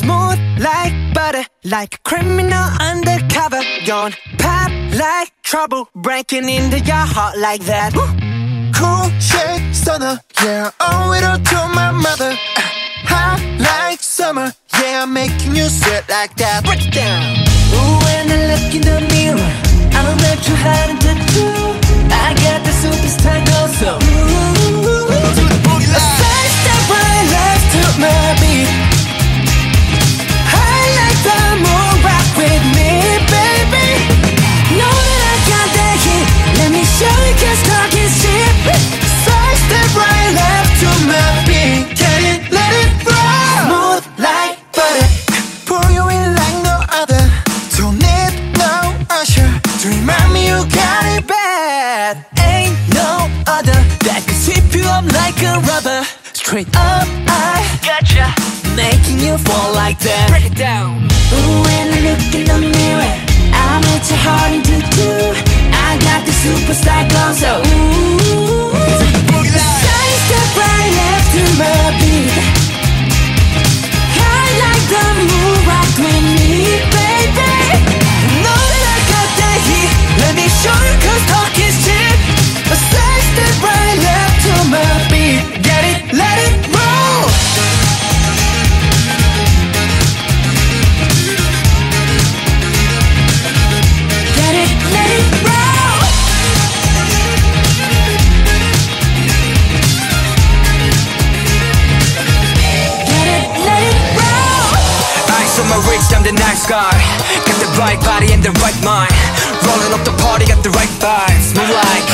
Smooth like butter, like a criminal undercover. Gone pop like trouble, breaking into your heart like that. Cool shade stunner, yeah, owe it all to my mother. Uh, hot like summer, yeah, I'm making you sweat like that. Break it down. Ooh, when I look in the mirror, me you got it bad. Ain't no other that can sweep you up like a rubber. Straight up, I gotcha. Making you fall like that. Break it down. Ooh, when I look in the mirror, I'm at your heart to do. I My wrist, I'm the nice guy. Got the right body and the right mind. Rolling up the party, got the right vibes. Move like